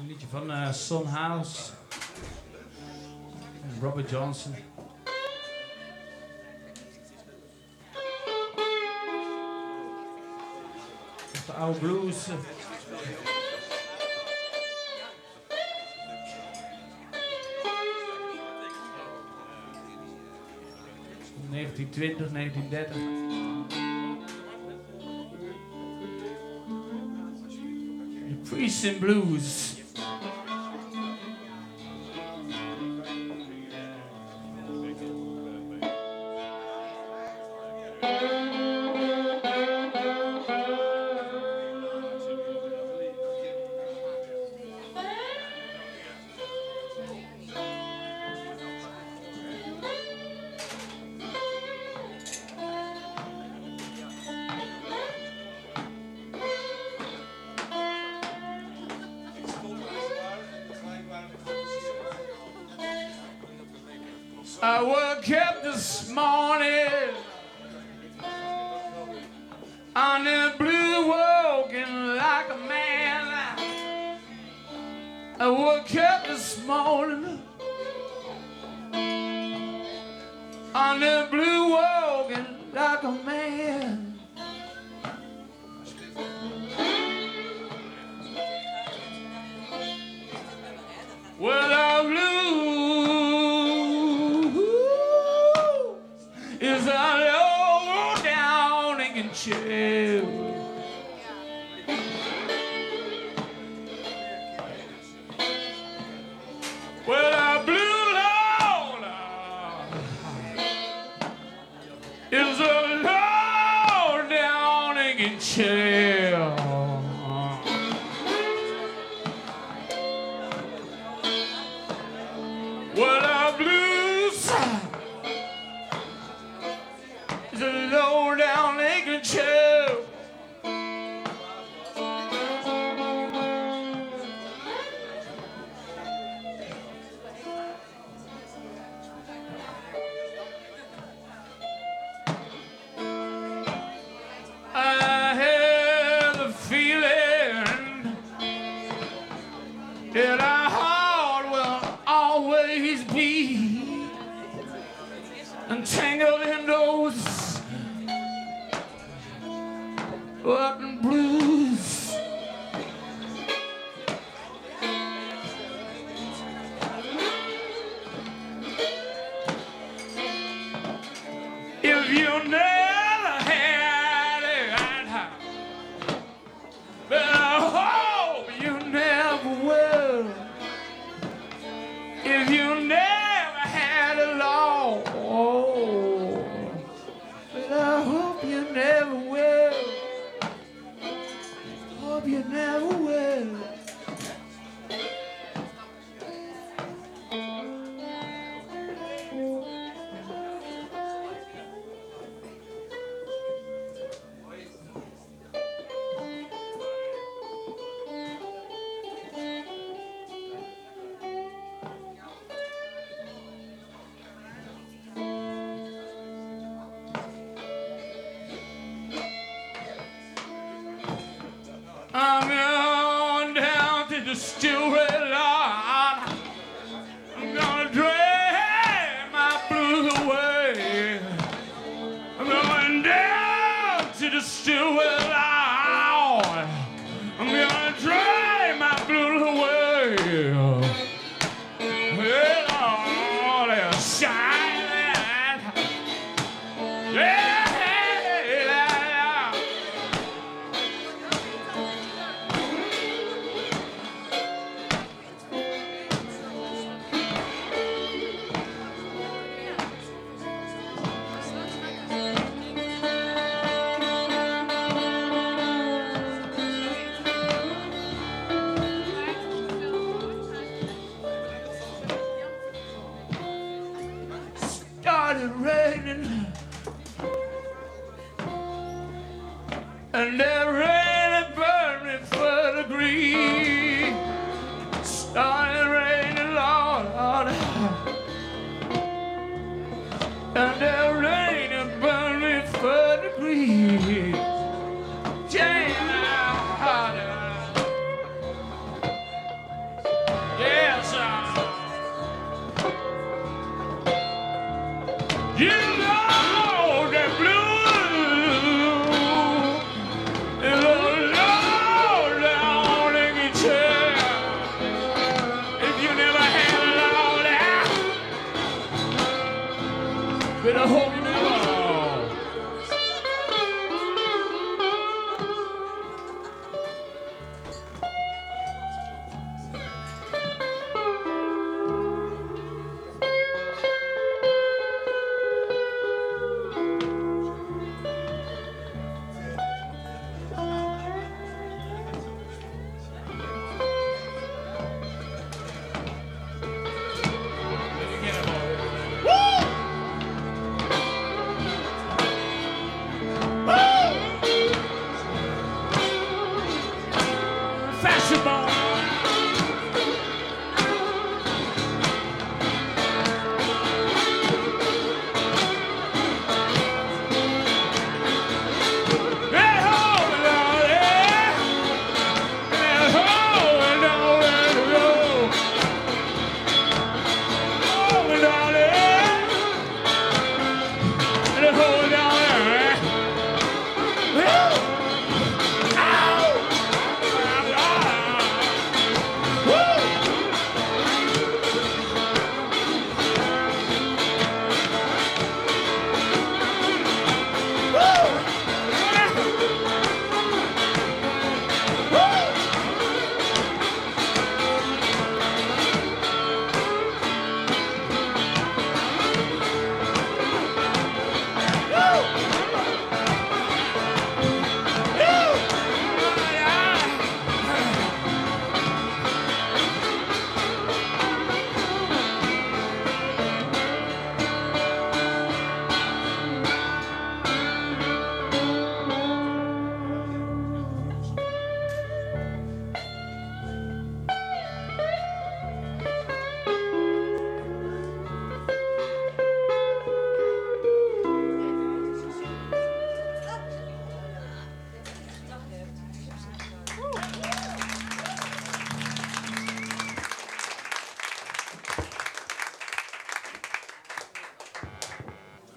Een liedje van uh, Son House. En Robert Johnson. De oude blues. 1920, 1930. The Priests and Blues. I woke up this morning on the blue walking like a man. I woke up this morning on the blue walking like a man. Chill. Well, I blue Lord is a low down and chill. Rotten blues. If you never to started raining. And that really burned me for the green. Started raining, Lord. Lord. fashion mall.